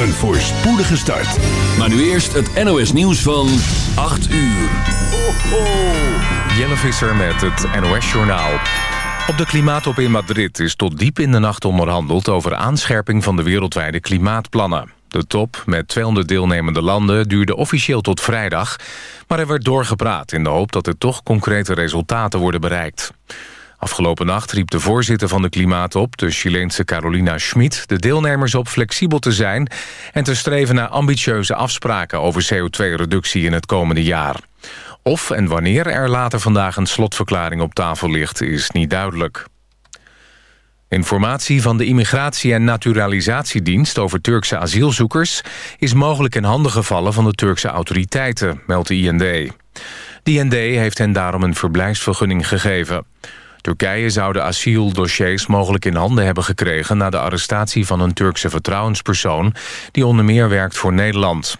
Een voorspoedige start. Maar nu eerst het NOS nieuws van 8 uur. Ho, ho. Jelle Visser met het NOS-journaal. Op de klimaatop in Madrid is tot diep in de nacht onderhandeld... over aanscherping van de wereldwijde klimaatplannen. De top met 200 deelnemende landen duurde officieel tot vrijdag... maar er werd doorgepraat in de hoop dat er toch concrete resultaten worden bereikt. Afgelopen nacht riep de voorzitter van de Klimaatop, de Chileense Carolina Schmid... de deelnemers op flexibel te zijn en te streven naar ambitieuze afspraken... over CO2-reductie in het komende jaar. Of en wanneer er later vandaag een slotverklaring op tafel ligt, is niet duidelijk. Informatie van de Immigratie- en Naturalisatiedienst over Turkse asielzoekers... is mogelijk in handen gevallen van de Turkse autoriteiten, meldt de IND. De IND heeft hen daarom een verblijfsvergunning gegeven. Turkije zou de asieldossiers mogelijk in handen hebben gekregen... na de arrestatie van een Turkse vertrouwenspersoon... die onder meer werkt voor Nederland.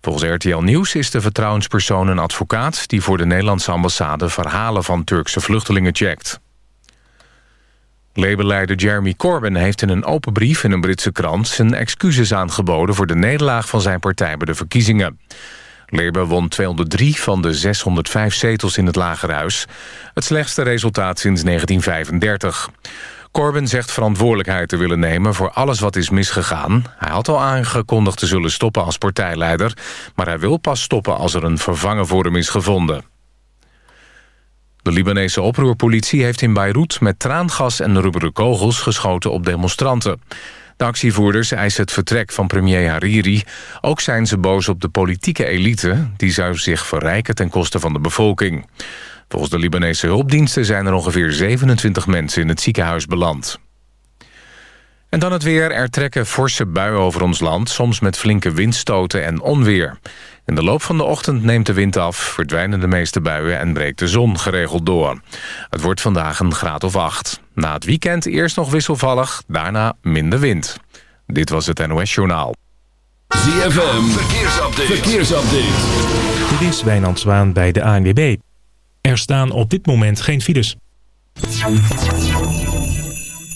Volgens RTL Nieuws is de vertrouwenspersoon een advocaat... die voor de Nederlandse ambassade verhalen van Turkse vluchtelingen checkt. Labour-leider Jeremy Corbyn heeft in een open brief in een Britse krant... zijn excuses aangeboden voor de nederlaag van zijn partij bij de verkiezingen. Labour won 203 van de 605 zetels in het Lagerhuis. Het slechtste resultaat sinds 1935. Corbyn zegt verantwoordelijkheid te willen nemen voor alles wat is misgegaan. Hij had al aangekondigd te zullen stoppen als partijleider... maar hij wil pas stoppen als er een vervanger voor hem is gevonden. De Libanese oproerpolitie heeft in Beirut met traangas en rubberen kogels geschoten op demonstranten. De actievoerders eisen het vertrek van premier Hariri. Ook zijn ze boos op de politieke elite... die zou zich verrijken ten koste van de bevolking. Volgens de Libanese hulpdiensten zijn er ongeveer 27 mensen in het ziekenhuis beland. En dan het weer. Er trekken forse buien over ons land, soms met flinke windstoten en onweer. In de loop van de ochtend neemt de wind af, verdwijnen de meeste buien en breekt de zon geregeld door. Het wordt vandaag een graad of acht. Na het weekend eerst nog wisselvallig, daarna minder wind. Dit was het NOS Journaal. ZFM, verkeersupdate. verkeersupdate. Dit is Wijnand Zwaan bij de ANWB. Er staan op dit moment geen files.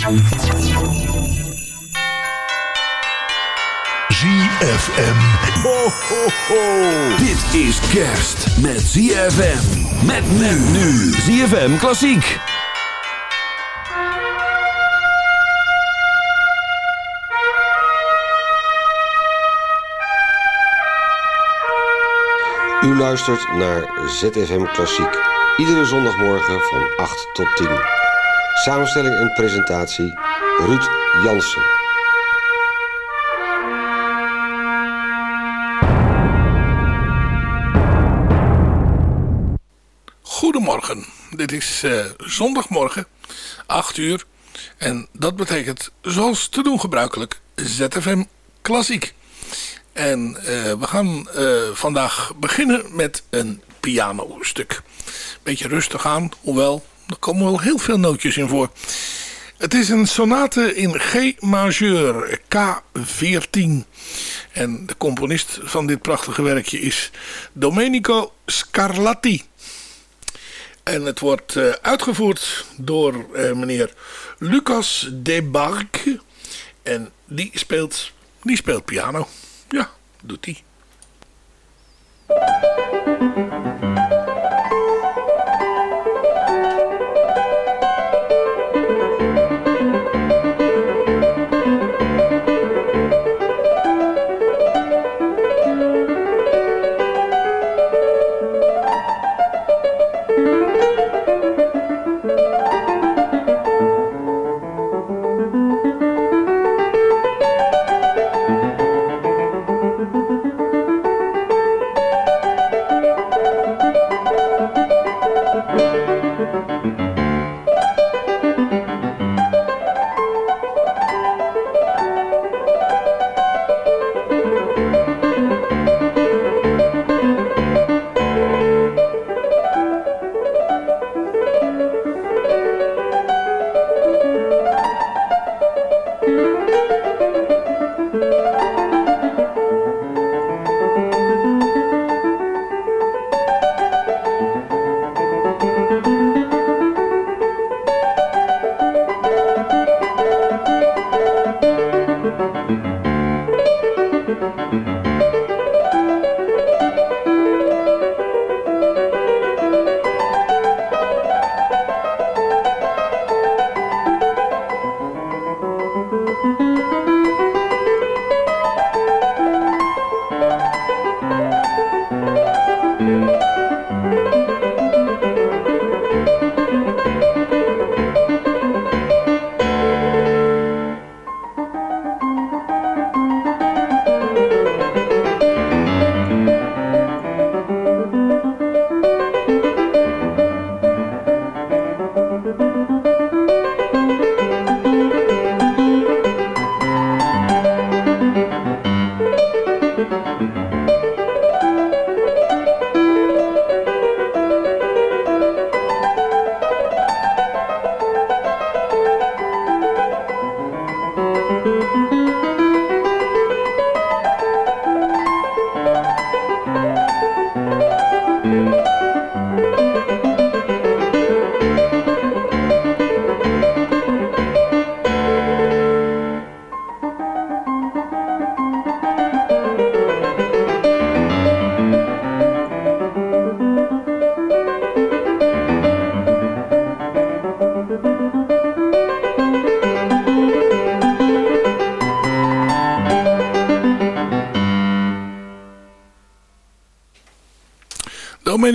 ZFM. Ho, ho, ho. Dit is kerst met ZFM. Met men nu. ZFM Klassiek. U luistert naar ZFM Klassiek. Iedere zondagmorgen van 8 tot 10. Samenstelling en presentatie Ruud Jansen. Goedemorgen, dit is uh, zondagmorgen, 8 uur. En dat betekent, zoals te doen gebruikelijk, ZFM Klassiek. En uh, we gaan uh, vandaag beginnen met een pianostuk. Beetje rustig aan, hoewel er komen wel heel veel nootjes in voor. Het is een sonate in G majeur, K14. En de componist van dit prachtige werkje is Domenico Scarlatti. En het wordt uh, uitgevoerd door uh, meneer Lucas de Barque. En die speelt, die speelt piano. Ja, doet hij.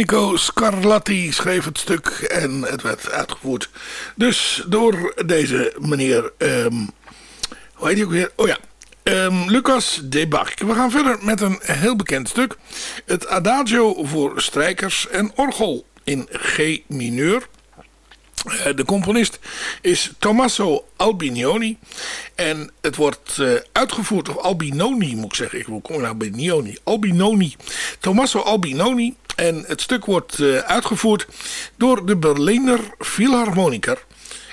Domenico Scarlatti schreef het stuk en het werd uitgevoerd. Dus door deze meneer, um, hoe heet hij ook weer? Oh ja, um, Lucas de Bach. We gaan verder met een heel bekend stuk. Het Adagio voor strijkers en orgel in G mineur. Eh, de componist is Tommaso Albinoni. En het wordt uh, uitgevoerd, of Albinoni moet ik zeggen. Ik wil komen nou Albinoni. Albinoni. Tommaso Albinoni. En het stuk wordt uh, uitgevoerd door de Berliner Philharmoniker.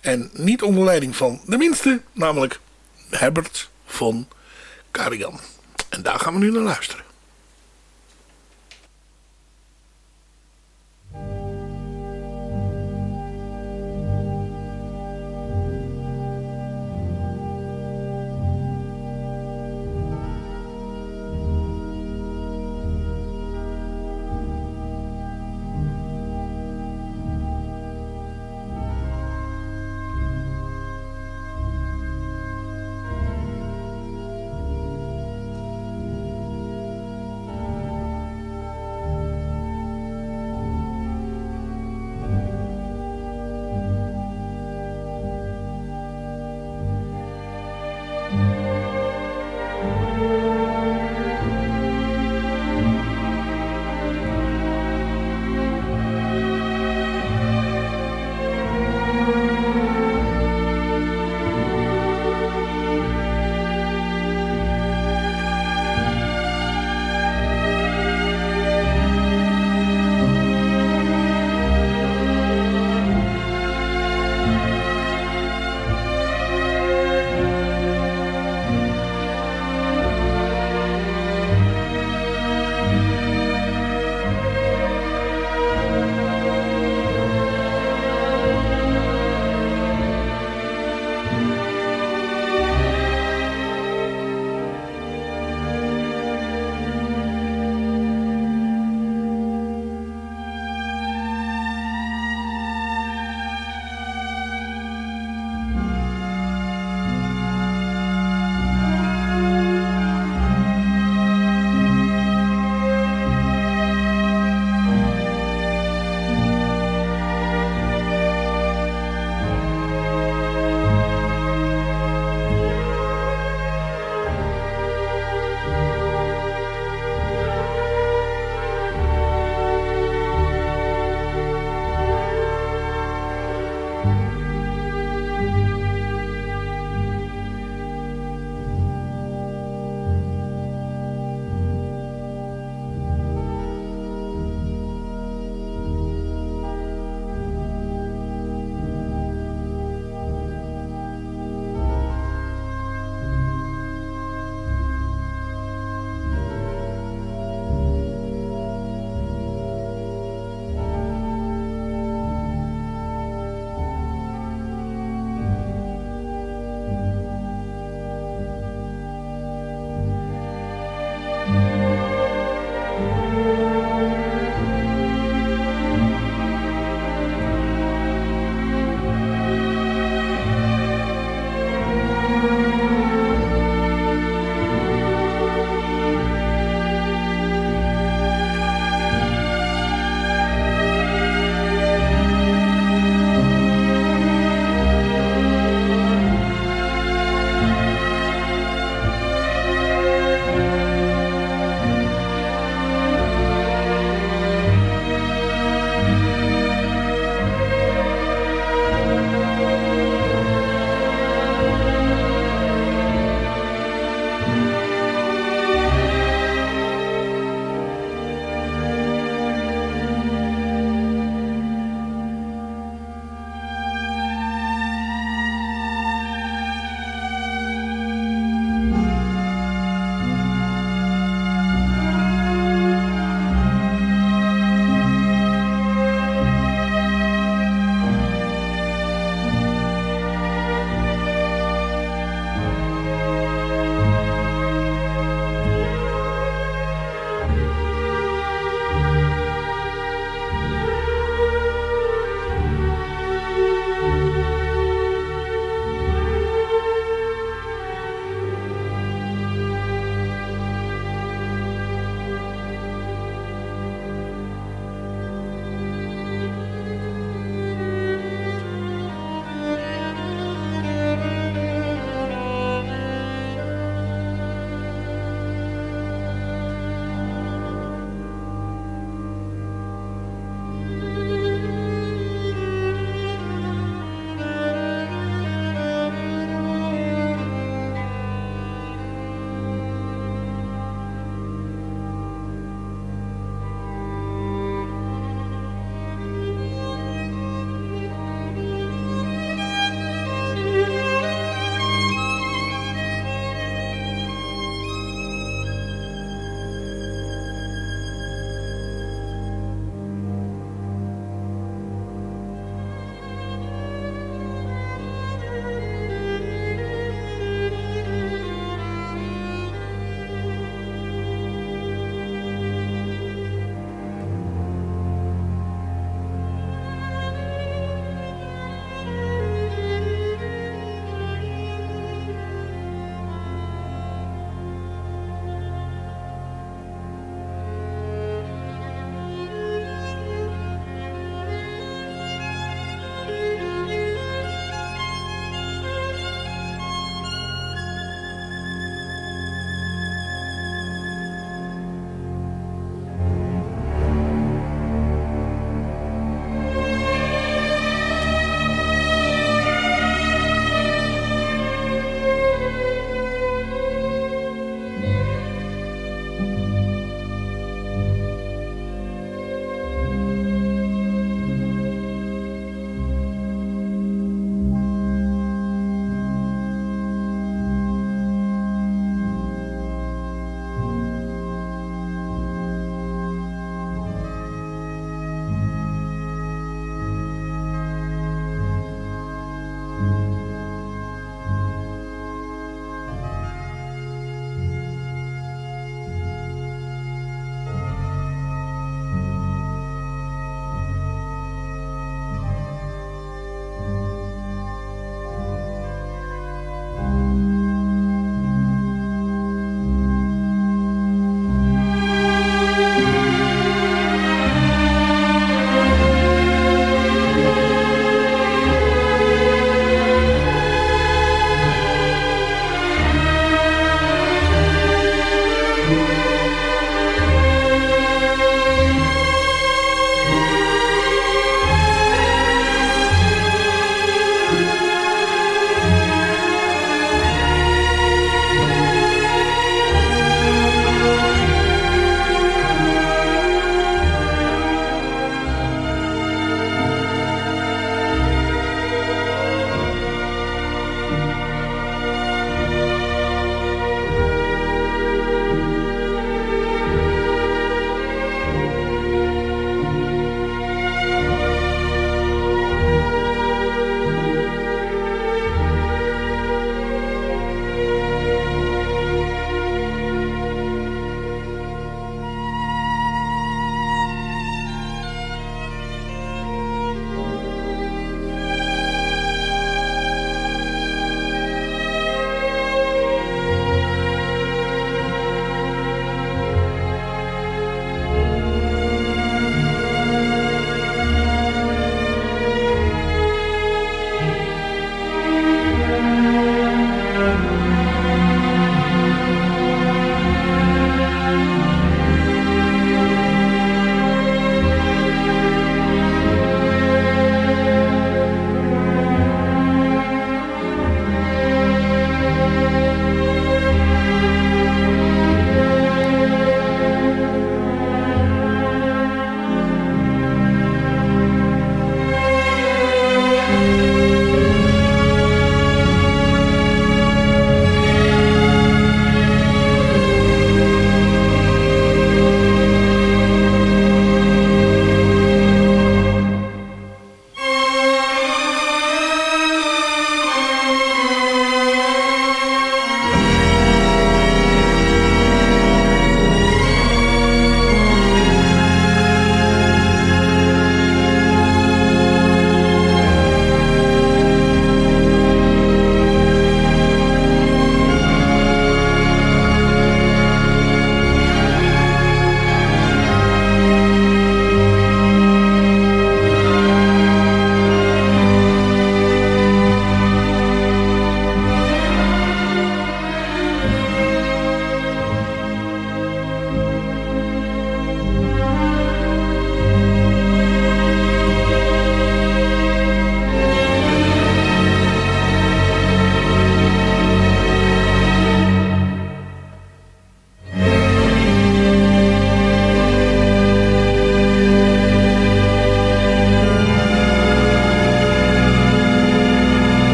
En niet onder leiding van de minste, namelijk Herbert von Karajan. En daar gaan we nu naar luisteren.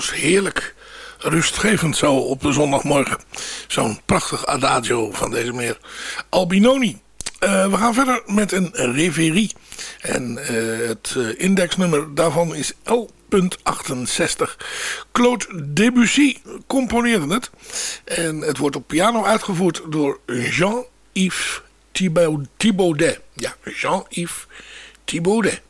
Trouwens heerlijk rustgevend zo op de zondagmorgen. Zo'n prachtig adagio van deze meneer Albinoni. Uh, we gaan verder met een reverie. En uh, het uh, indexnummer daarvan is L.68. Claude Debussy componeerde het. En het wordt op piano uitgevoerd door Jean-Yves Thibaudet. Ja, Jean-Yves Thibaudet.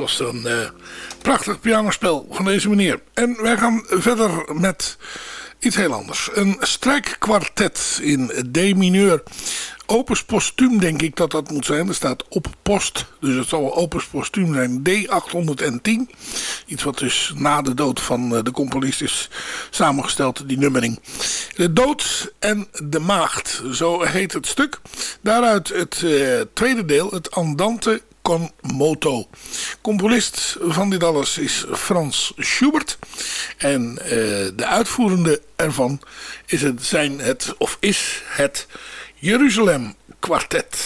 Was een uh, prachtig pianospel van deze meneer. En wij gaan verder met iets heel anders. Een strijkkwartet in D mineur opus postuum denk ik dat dat moet zijn. Er staat op post, dus het zal opus postuum zijn D810. Iets wat dus na de dood van eh, de componist is samengesteld, die nummering. De dood en de maagd, zo heet het stuk. Daaruit het uh, tweede deel, het Andante con moto. Componist van dit alles is Frans Schubert. En uh, de uitvoerende ervan is het, zijn het, of is het Jeruzalem Quartet.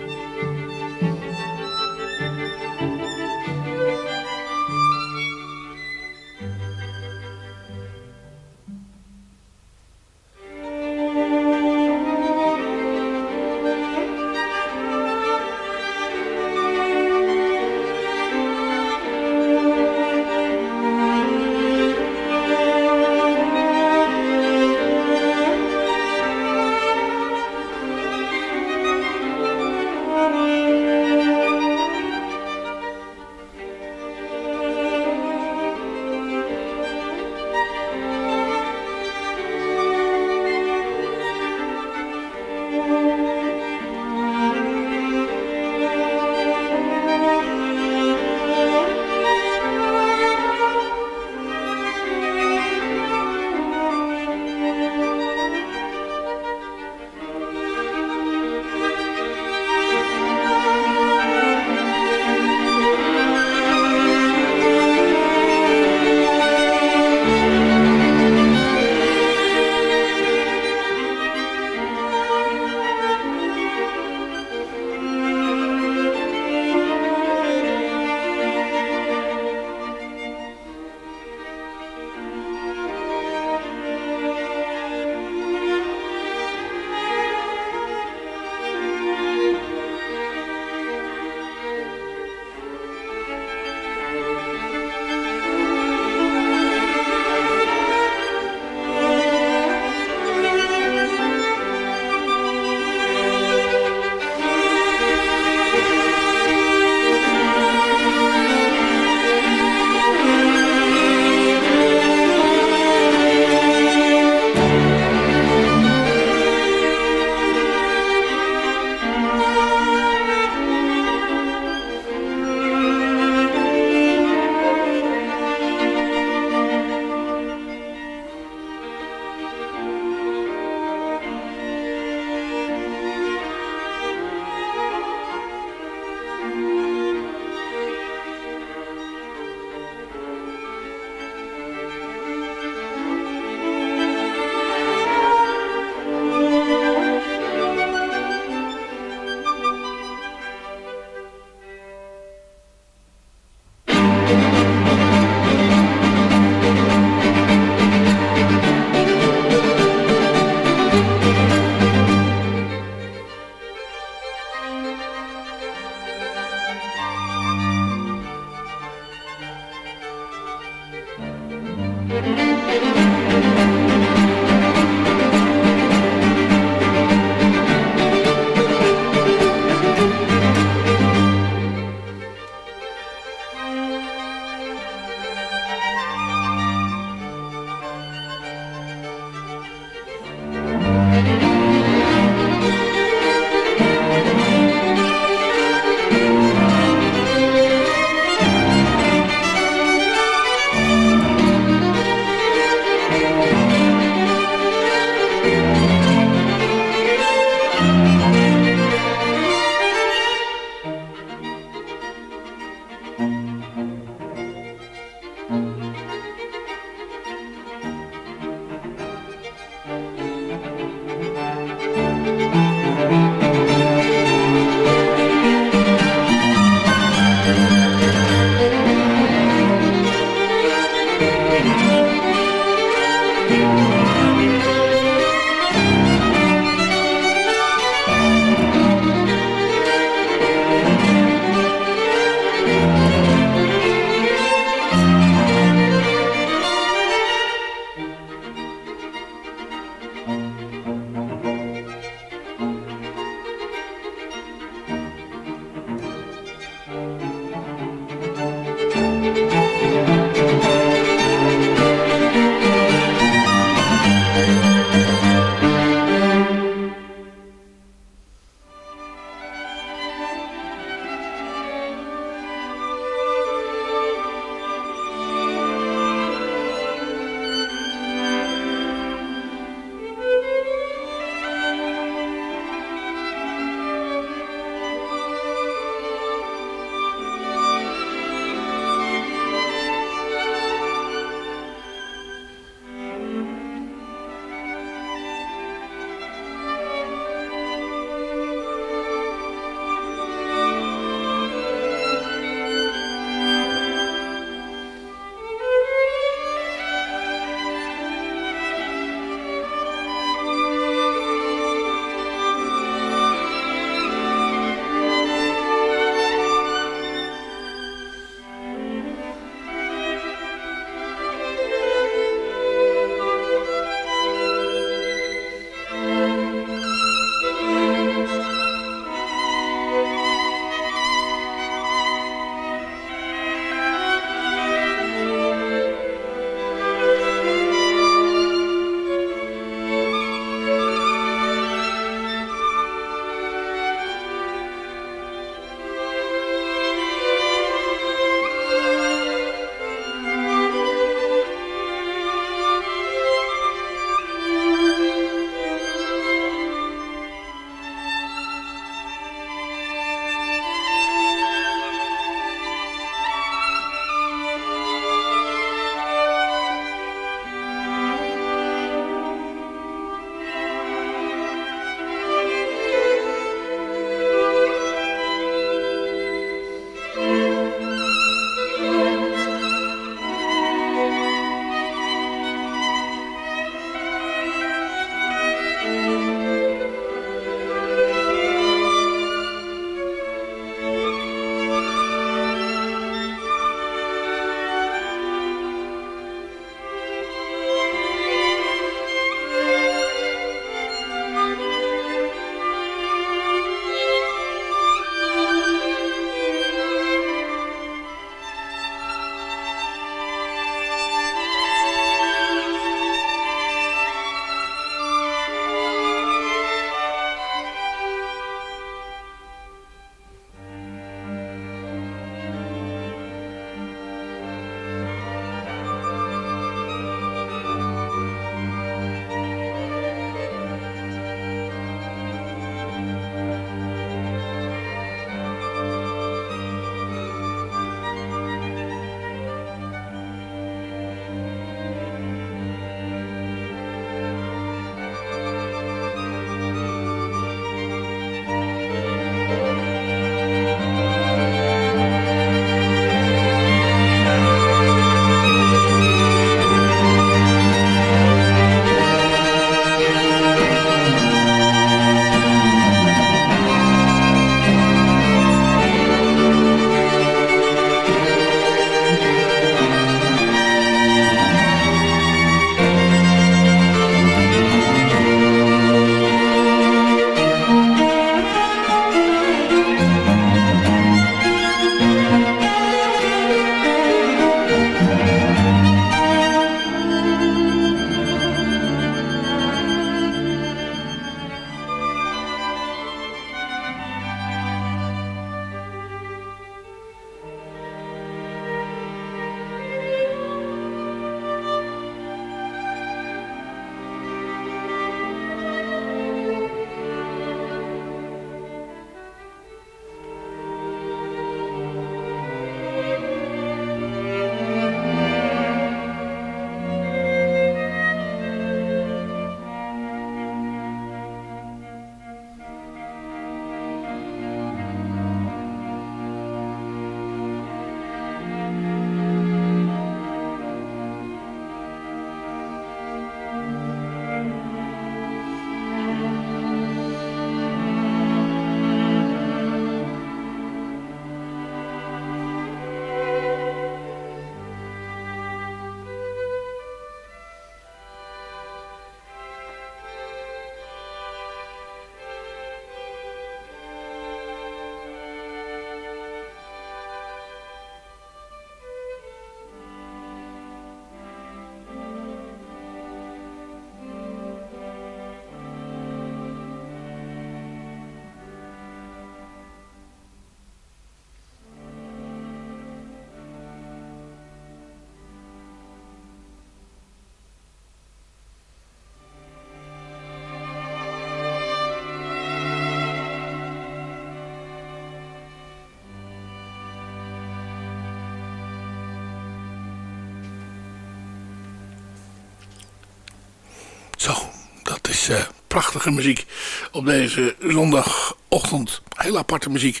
Uh, prachtige muziek op deze zondagochtend. Heel aparte muziek.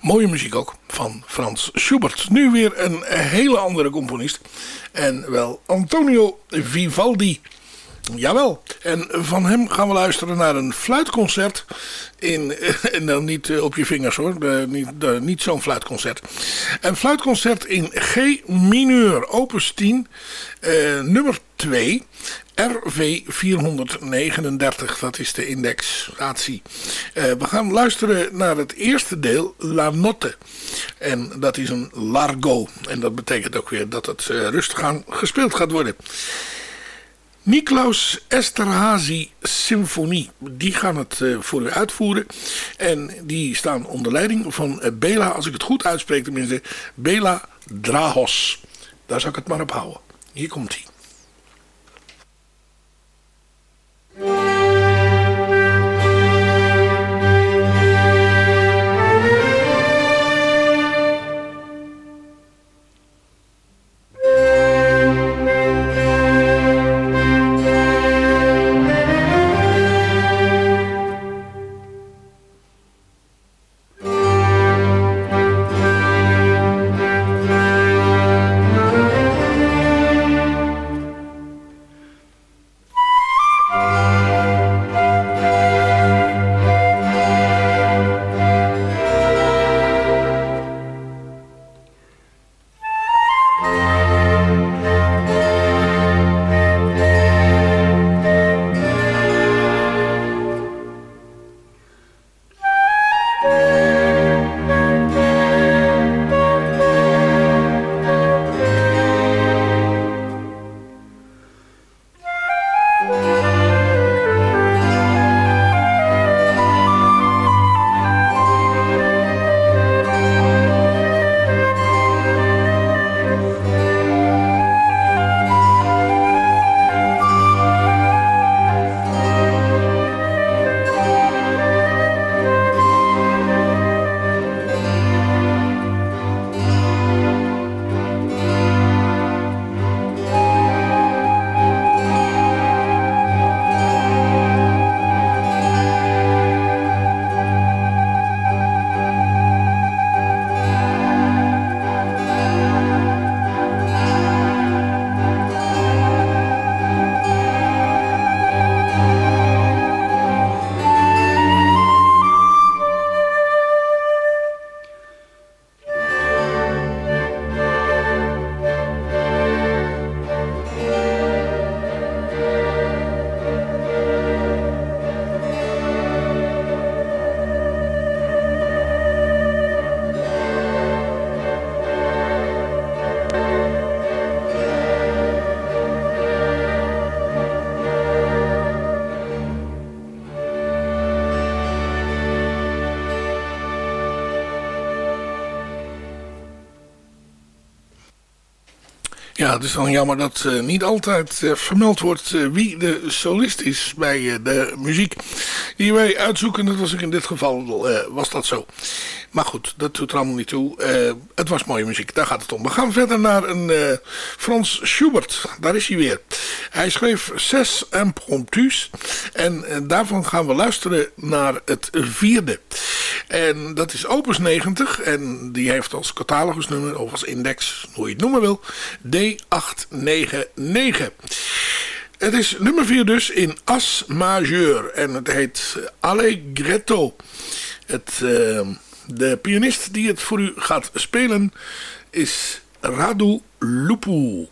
Mooie muziek ook van Frans Schubert. Nu weer een hele andere componist. En wel Antonio Vivaldi. Jawel, en van hem gaan we luisteren naar een fluitconcert. In, en dan niet eh, op je vingers hoor, niet, niet zo'n fluitconcert. Een fluitconcert in G mineur, opus 10, uh, nummer 2. RV 439, dat is de indexatie. We gaan luisteren naar het eerste deel, La Notte. En dat is een largo. En dat betekent ook weer dat het rustig aan gespeeld gaat worden. Niklaus Esterhazy Symfonie. Die gaan het uh, voor u uitvoeren. En die staan onder leiding van uh, Bela, als ik het goed uitspreek tenminste, Bela Drahos. Daar zal ik het maar op houden. Hier komt hij. Ja, het is dan jammer dat uh, niet altijd uh, vermeld wordt uh, wie de solist is bij de muziek die wij uitzoeken. Dat was ik in dit geval, was dat zo. Maar goed, dat doet er allemaal niet toe. het was mooie muziek, daar gaat het om. We gaan verder naar een Frans Schubert. Daar is hij weer. Hij schreef zes impromptus. En daarvan gaan we luisteren naar het vierde. En dat is Opus 90. En die heeft als catalogusnummer of als index, hoe je het noemen wil, D899. Het is nummer 4 dus in As majeur. En het heet Allegretto. Het, uh, de pianist die het voor u gaat spelen is Radu Lupu.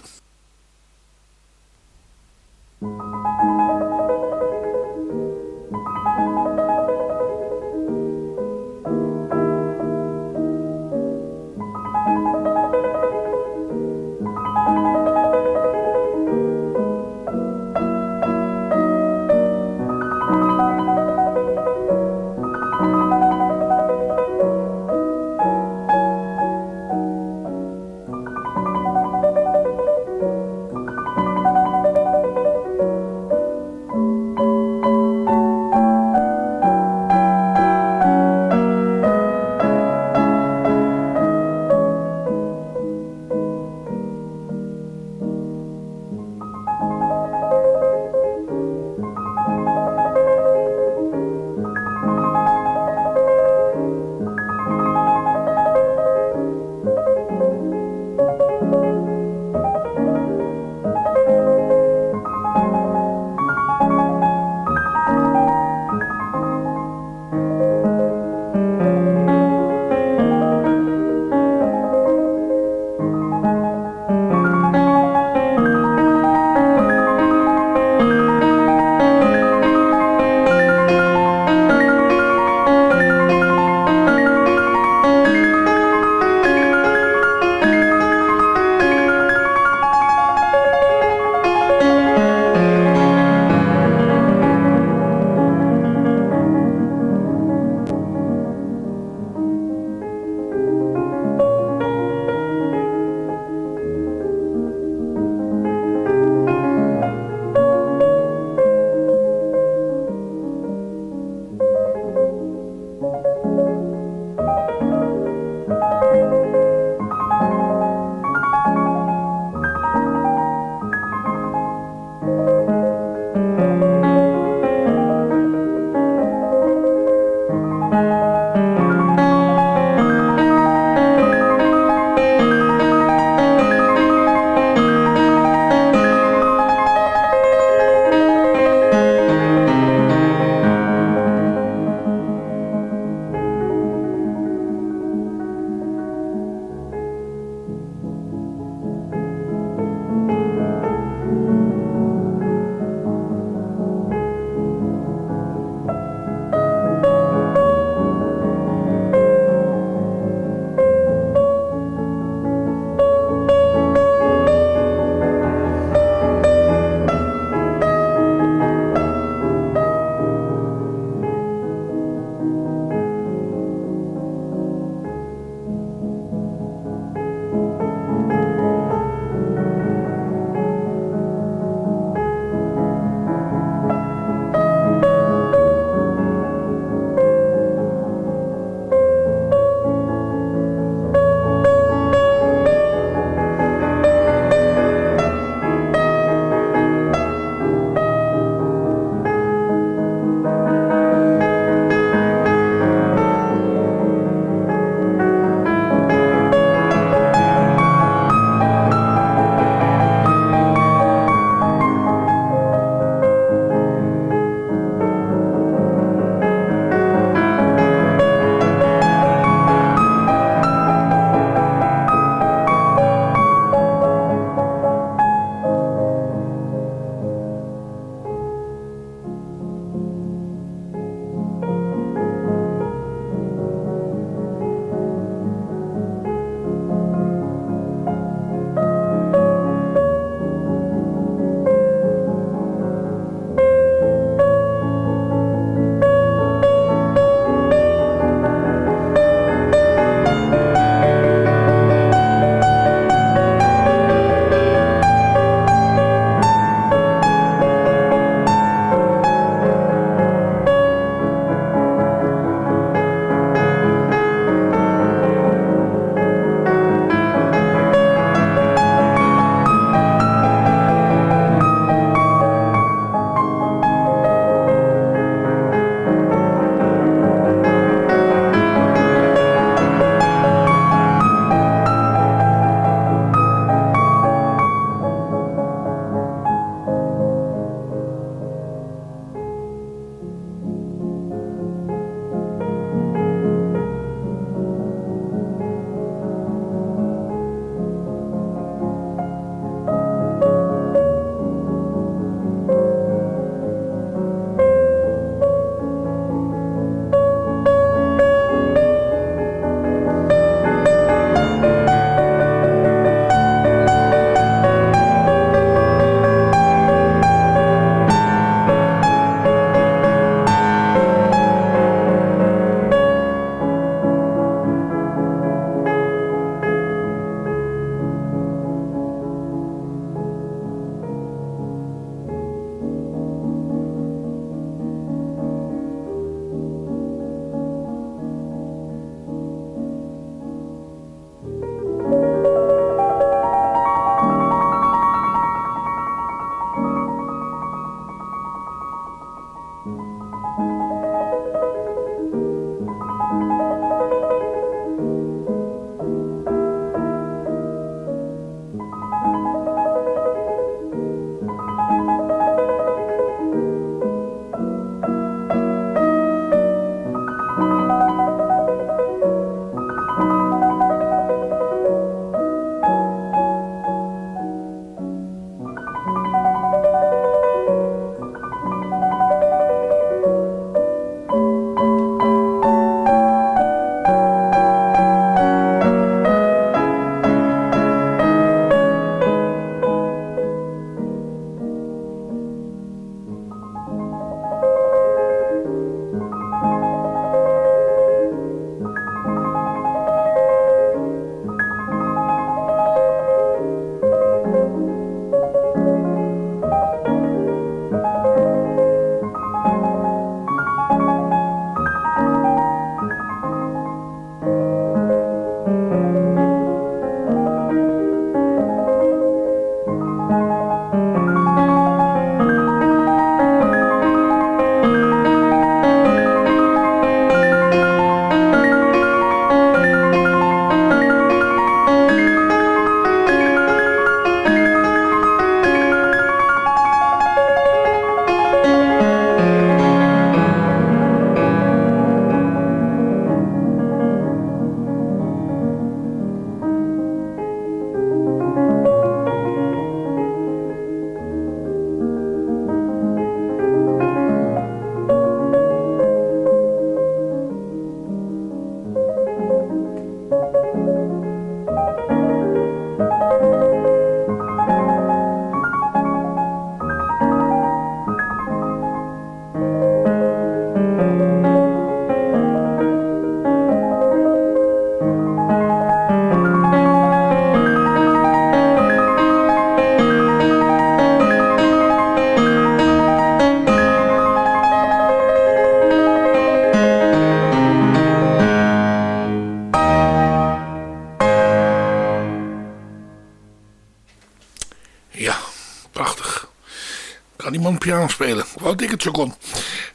Spelen? Wou dat ik het zo kon.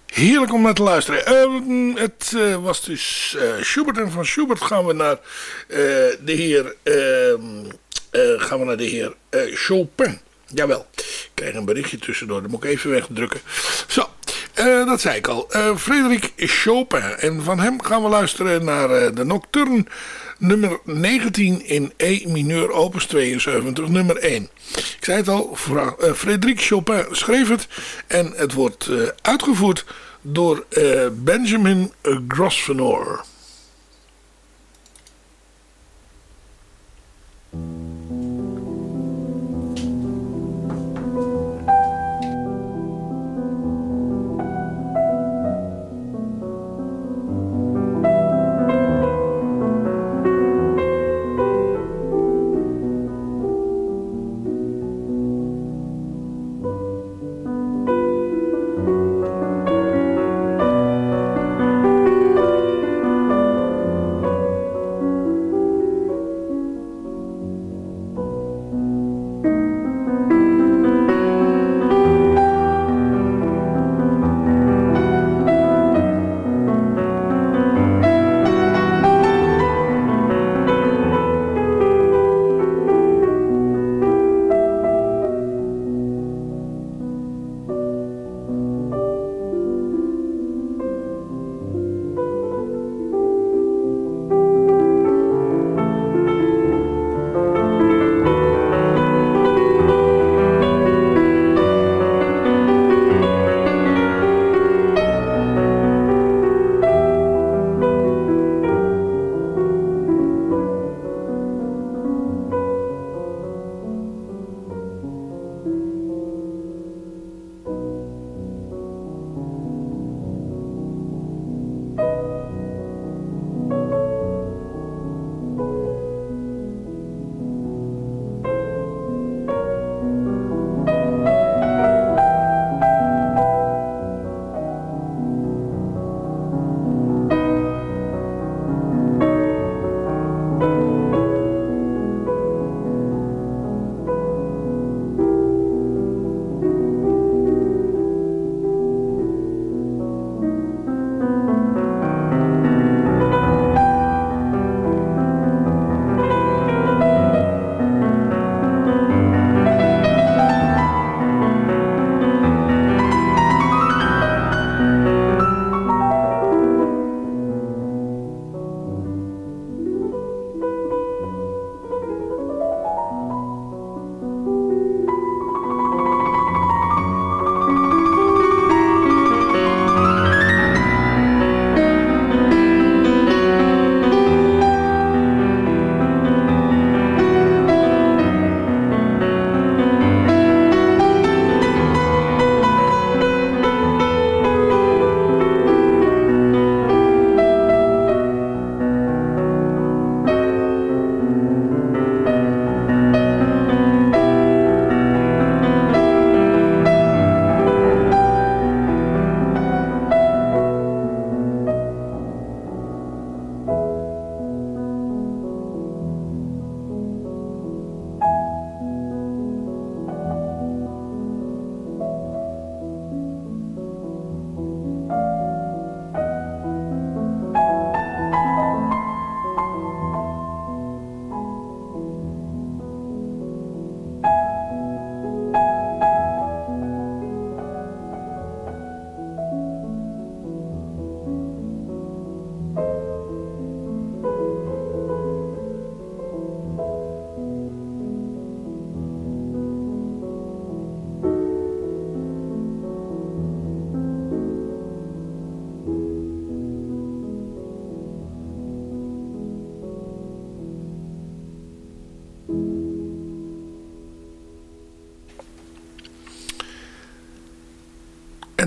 Heerlijk om naar te luisteren. Uh, het uh, was dus uh, Schubert en van Schubert gaan we naar de heer, ehm, gaan we naar de heer Chopin. Jawel, ik krijg een berichtje tussendoor, dat moet ik even wegdrukken. Zo, dat zei ik al. Frederik Chopin. En van hem gaan we luisteren naar de Nocturne nummer 19 in E mineur opus 72, nummer 1. Ik zei het al, Frederik Chopin schreef het en het wordt uitgevoerd door uh, Benjamin Grosvenor.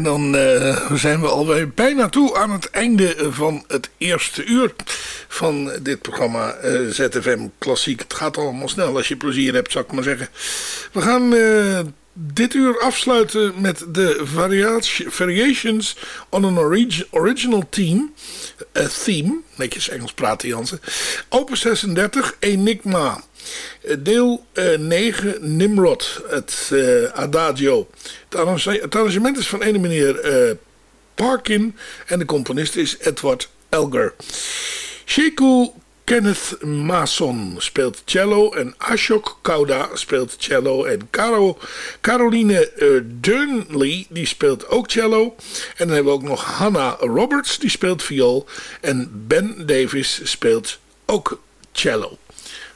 En dan uh, zijn we alweer bijna toe aan het einde van het eerste uur van dit programma uh, eh, ZFM Klassiek. Het gaat allemaal snel als je plezier hebt, zou ik maar zeggen. We gaan uh, dit uur afsluiten met de Variations on an orig Original Theme. theme, netjes Engels praten Jansen. Open 36, Enigma. Eh, Deel eh 9, Nimrod, het eh, Adagio. Het, arrange- het arrangement is van ene meneer eh, Parkin en de componist is Edward Elgar. Sheku Kenneth Mason speelt cello en Ashok Kauda speelt cello en Caro, Caroline eh, Durnley die speelt ook cello. En dan hebben we ook nog Hannah Roberts die speelt viool en Ben Davis speelt ook cello.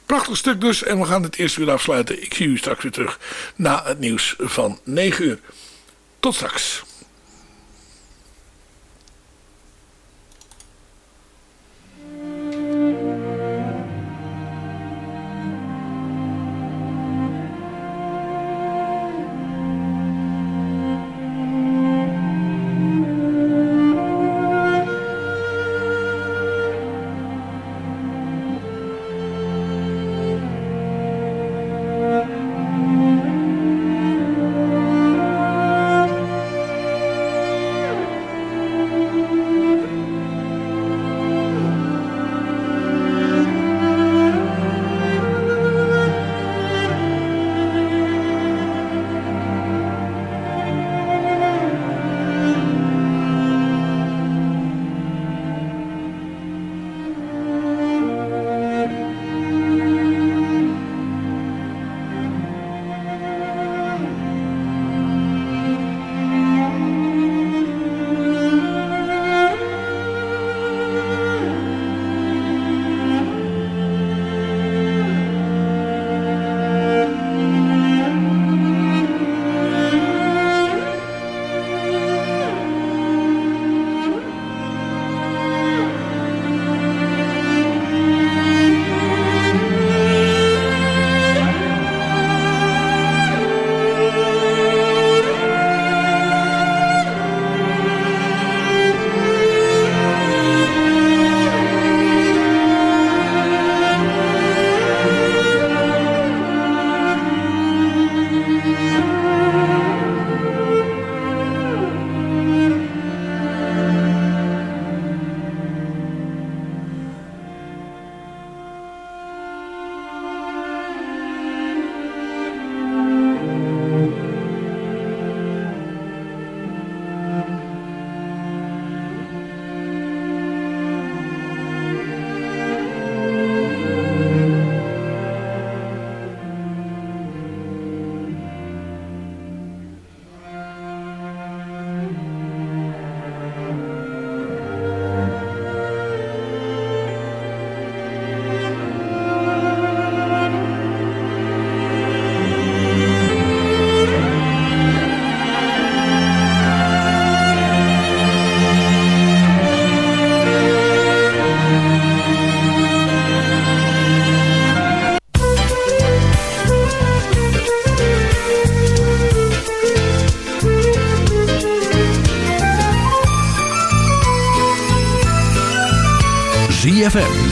Prachtig stuk dus en we gaan het eerste uur afsluiten. Ik zie u straks weer terug na het nieuws van 9 uur. Tot straks.